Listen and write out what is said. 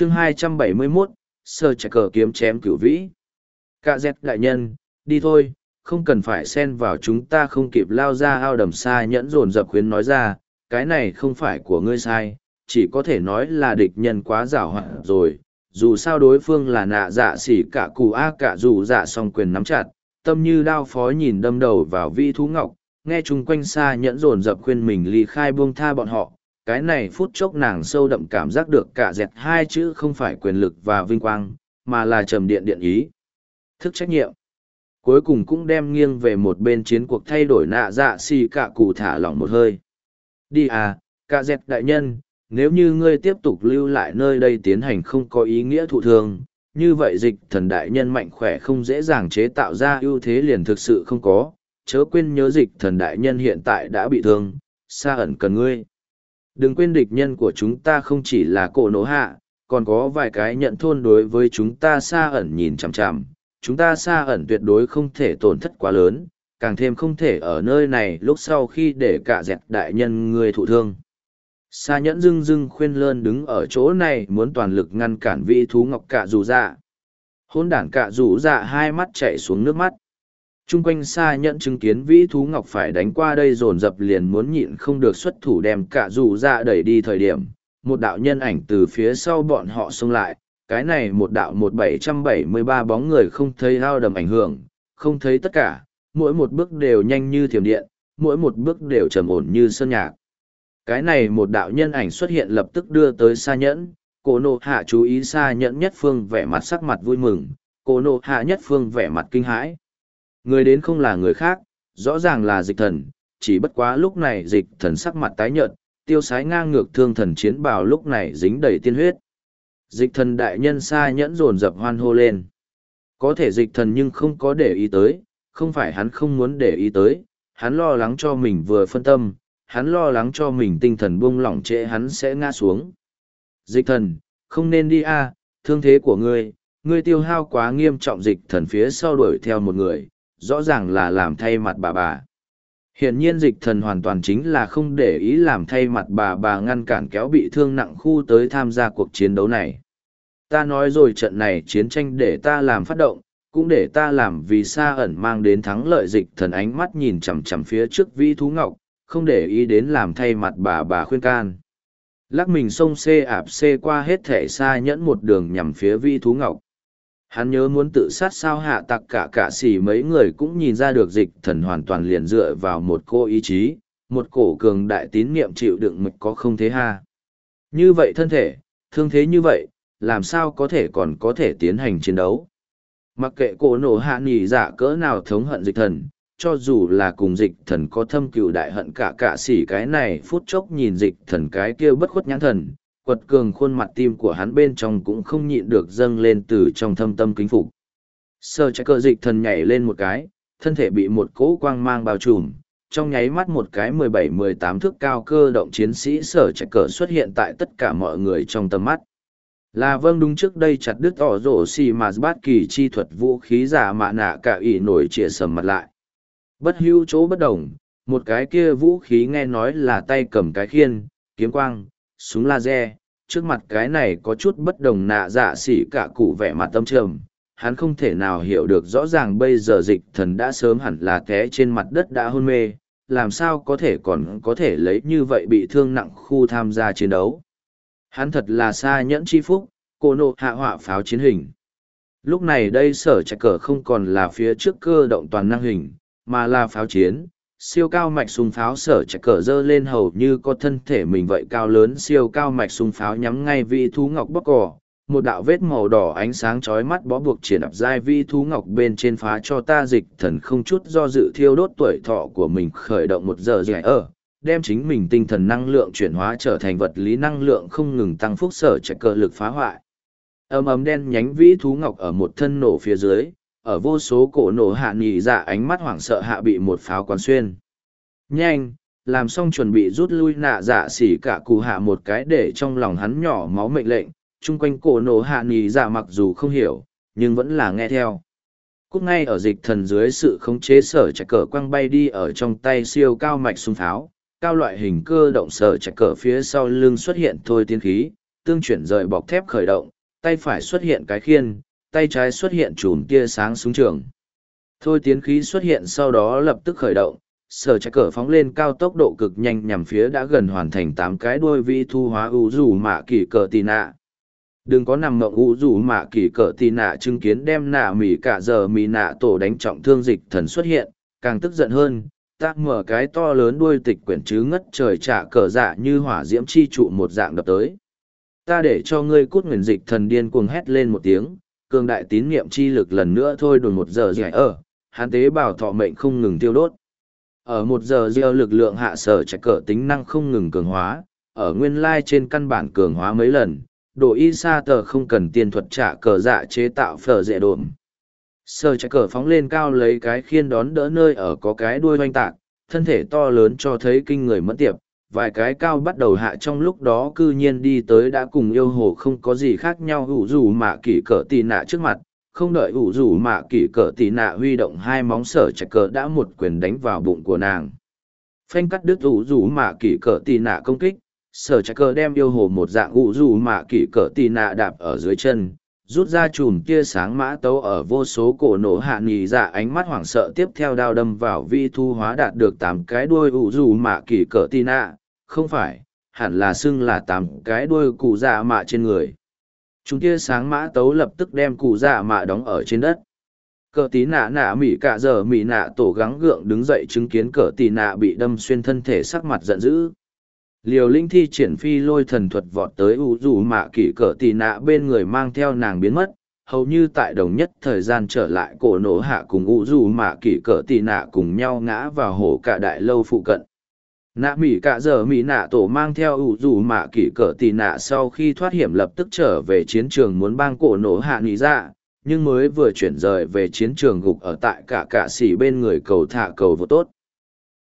chương 271, sơ chạy cờ kiếm chém cửu vĩ. cạ dẹt đại nhân, đi thôi, không cần phải xen vào chúng ta không kịp lao ra ao đầm xa nhẫn dồn dập khuyến nói ra, cái này không phải của ngươi sai, chỉ có thể nói là địch nhân quá giảo hoạn rồi. Dù sao đối phương là nạ dạ xỉ cả cụ a cả dù dạ song quyền nắm chặt, tâm như đao phó nhìn đâm đầu vào vi thú ngọc, nghe chung quanh xa nhẫn dồn dập khuyên mình ly khai buông tha bọn họ. Cái này phút chốc nàng sâu đậm cảm giác được cả dẹt hai chữ không phải quyền lực và vinh quang, mà là trầm điện điện ý. Thức trách nhiệm. Cuối cùng cũng đem nghiêng về một bên chiến cuộc thay đổi nạ dạ xì cả cụ thả lỏng một hơi. Đi à, cả dẹt đại nhân, nếu như ngươi tiếp tục lưu lại nơi đây tiến hành không có ý nghĩa thụ thương, như vậy dịch thần đại nhân mạnh khỏe không dễ dàng chế tạo ra ưu thế liền thực sự không có, chớ quên nhớ dịch thần đại nhân hiện tại đã bị thương, xa ẩn cần ngươi. Đừng quên địch nhân của chúng ta không chỉ là cổ nổ hạ, còn có vài cái nhận thôn đối với chúng ta xa ẩn nhìn chằm chằm, chúng ta xa ẩn tuyệt đối không thể tổn thất quá lớn, càng thêm không thể ở nơi này lúc sau khi để cả dẹt đại nhân người thụ thương. Sa nhẫn dưng dưng khuyên lơn đứng ở chỗ này muốn toàn lực ngăn cản vị thú ngọc cạ dù dạ. Hôn đản cạ rủ dạ hai mắt chạy xuống nước mắt. Trung quanh xa nhẫn chứng kiến vĩ thú ngọc phải đánh qua đây dồn dập liền muốn nhịn không được xuất thủ đem cả dù ra đẩy đi thời điểm. Một đạo nhân ảnh từ phía sau bọn họ xông lại, cái này một đạo một bảy trăm bảy mươi ba bóng người không thấy hao đầm ảnh hưởng, không thấy tất cả, mỗi một bước đều nhanh như thiểm điện, mỗi một bước đều trầm ổn như sơn nhạc. Cái này một đạo nhân ảnh xuất hiện lập tức đưa tới xa nhẫn, cổ nộ hạ chú ý xa nhẫn nhất phương vẻ mặt sắc mặt vui mừng, cổ nộ hạ nhất phương vẻ mặt kinh hãi. Người đến không là người khác, rõ ràng là dịch thần, chỉ bất quá lúc này dịch thần sắc mặt tái nhợt, tiêu sái ngang ngược thương thần chiến bào lúc này dính đầy tiên huyết. Dịch thần đại nhân xa nhẫn rồn rập hoan hô lên. Có thể dịch thần nhưng không có để ý tới, không phải hắn không muốn để ý tới, hắn lo lắng cho mình vừa phân tâm, hắn lo lắng cho mình tinh thần buông lỏng trễ hắn sẽ ngã xuống. Dịch thần, không nên đi a thương thế của ngươi, ngươi tiêu hao quá nghiêm trọng dịch thần phía sau đuổi theo một người, rõ ràng là làm thay mặt bà bà. Hiển nhiên dịch thần hoàn toàn chính là không để ý làm thay mặt bà bà ngăn cản kéo bị thương nặng khu tới tham gia cuộc chiến đấu này. Ta nói rồi trận này chiến tranh để ta làm phát động, cũng để ta làm vì xa ẩn mang đến thắng lợi dịch thần ánh mắt nhìn chằm chằm phía trước vĩ thú ngọc, không để ý đến làm thay mặt bà bà khuyên can. Lắc mình xông xê ạp xê qua hết thể xa nhẫn một đường nhằm phía vĩ thú ngọc. Hắn nhớ muốn tự sát sao hạ tặc cả cả xỉ mấy người cũng nhìn ra được dịch thần hoàn toàn liền dựa vào một cô ý chí, một cổ cường đại tín niệm chịu đựng mực có không thế ha. Như vậy thân thể, thương thế như vậy, làm sao có thể còn có thể tiến hành chiến đấu. Mặc kệ cổ nổ hạ nhì giả dạ cỡ nào thống hận dịch thần, cho dù là cùng dịch thần có thâm cựu đại hận cả cả xỉ cái này phút chốc nhìn dịch thần cái kia bất khuất nhãn thần, quật cường khuôn mặt tim của hắn bên trong cũng không nhịn được dâng lên từ trong thâm tâm kính phục. Sơ trái cờ dịch thần nhảy lên một cái, thân thể bị một cỗ quang mang bao trùm, trong nháy mắt một cái mười bảy mười tám thước cao cơ động chiến sĩ sở trái cờ xuất hiện tại tất cả mọi người trong tầm mắt. Là vâng đúng trước đây chặt đứt tỏ rổ xì mà bát kỳ chi thuật vũ khí giả mạ nạ cả ỉ nổi trịa sầm mặt lại. Bất hưu chỗ bất đồng, một cái kia vũ khí nghe nói là tay cầm cái khiên, kiếm quang, súng laser, trước mặt cái này có chút bất đồng nạ dạ xỉ cả cụ vẻ mặt tâm trầm. Hắn không thể nào hiểu được rõ ràng bây giờ dịch thần đã sớm hẳn là té trên mặt đất đã hôn mê, làm sao có thể còn có thể lấy như vậy bị thương nặng khu tham gia chiến đấu. Hắn thật là xa nhẫn chi phúc, cô nộ hạ họa pháo chiến hình. Lúc này đây sở chạy cờ không còn là phía trước cơ động toàn năng hình, mà là pháo chiến. Siêu cao mạch súng pháo sở chạy cờ dơ lên hầu như có thân thể mình vậy cao lớn siêu cao mạch súng pháo nhắm ngay vị thú ngọc bóc cỏ. Một đạo vết màu đỏ ánh sáng chói mắt bó buộc triển ập dai vi thú ngọc bên trên phá cho ta dịch thần không chút do dự thiêu đốt tuổi thọ của mình khởi động một giờ dài ở, đem chính mình tinh thần năng lượng chuyển hóa trở thành vật lý năng lượng không ngừng tăng phúc sở chạy cờ lực phá hoại. ầm ầm đen nhánh vĩ thú ngọc ở một thân nổ phía dưới, ở vô số cổ nổ hạ nghỉ dạ ánh mắt hoảng sợ hạ bị một pháo quán xuyên. Nhanh, làm xong chuẩn bị rút lui nạ dạ xỉ cả cụ hạ một cái để trong lòng hắn nhỏ máu mệnh lệnh, chung quanh cổ nổ hạ nghỉ dạ mặc dù không hiểu, nhưng vẫn là nghe theo. Cúc ngay ở dịch thần dưới sự khống chế sở chạy cờ quăng bay đi ở trong tay siêu cao mạch súng pháo, cao loại hình cơ động sở chạy cờ phía sau lưng xuất hiện thôi tiên khí, tương chuyển rời bọc thép khởi động, tay phải xuất hiện cái khiên, tay trái xuất hiện chùm tia sáng súng trường. Thôi tiến khí xuất hiện sau đó lập tức khởi động, sở trái cờ phóng lên cao tốc độ cực nhanh nhằm phía đã gần hoàn thành tám cái đuôi vi thu hóa ủ rủ mạ kỳ cờ tì nạ. Đừng có nằm mộng ủ rủ mạ kỳ cờ tì nạ chứng kiến đem nạ mỉ cả giờ mỉ nạ tổ đánh trọng thương dịch thần xuất hiện, càng tức giận hơn, tác mở cái to lớn đuôi tịch quyển chứ ngất trời trả cờ dạ như hỏa diễm chi trụ một dạng đập tới. Ta để cho ngươi cút nguyền dịch thần điên cuồng hét lên một tiếng, cường đại tín niệm chi lực lần nữa thôi đồn một giờ dài ở, hán tế bào thọ mệnh không ngừng tiêu đốt. Ở một giờ gieo lực lượng hạ sở trạch cờ tính năng không ngừng cường hóa, ở nguyên lai trên căn bản cường hóa mấy lần, độ y sa tờ không cần tiền thuật trả cờ dạ chế tạo phở dễ đồn. Sở trạch cờ phóng lên cao lấy cái khiên đón đỡ nơi ở có cái đuôi oanh tạc, thân thể to lớn cho thấy kinh người mất tiệp, vài cái cao bắt đầu hạ trong lúc đó cư nhiên đi tới đã cùng yêu hồ không có gì khác nhau ủ dù mạ kỷ cỡ tì nạ trước mặt. Không đợi ủ rủ mạ kỷ cỡ tì nạ huy động hai móng sở chạy cờ đã một quyền đánh vào bụng của nàng. Phanh cắt đứt ủ rủ mạ kỷ cỡ tì nạ công kích, sở chạy cờ đem yêu hồ một dạng ủ rủ mạ kỷ cỡ tì nạ đạp ở dưới chân, rút ra chùm tia sáng mã tấu ở vô số cổ nổ hạ nghỉ dạ ánh mắt hoảng sợ tiếp theo đao đâm vào vi thu hóa đạt được tám cái đuôi ủ rủ mạ kỷ cỡ tì nạ không phải, hẳn là xưng là tám cái đuôi cụ dạ mạ trên người. Chúng tia sáng mã tấu lập tức đem cụ dạ mạ đóng ở trên đất. Cờ tí nạ nạ mỉ cả giờ mỉ nạ tổ gắng gượng đứng dậy chứng kiến cờ tì nạ bị đâm xuyên thân thể sắc mặt giận dữ. Liều linh thi triển phi lôi thần thuật vọt tới u dù mạ kỷ cờ tì nạ bên người mang theo nàng biến mất, hầu như tại đồng nhất thời gian trở lại cổ nổ hạ cùng u dù mạ kỷ cờ tì nạ cùng nhau ngã vào hồ cả đại lâu phụ cận nạ mỹ cả giờ mỹ nạ tổ mang theo ủ dù mạ kỷ cỡ tì nạ sau khi thoát hiểm lập tức trở về chiến trường muốn bang cổ nổ hạ nghĩ ra dạ, nhưng mới vừa chuyển rời về chiến trường gục ở tại cả cạ xỉ bên người cầu thả cầu vô tốt.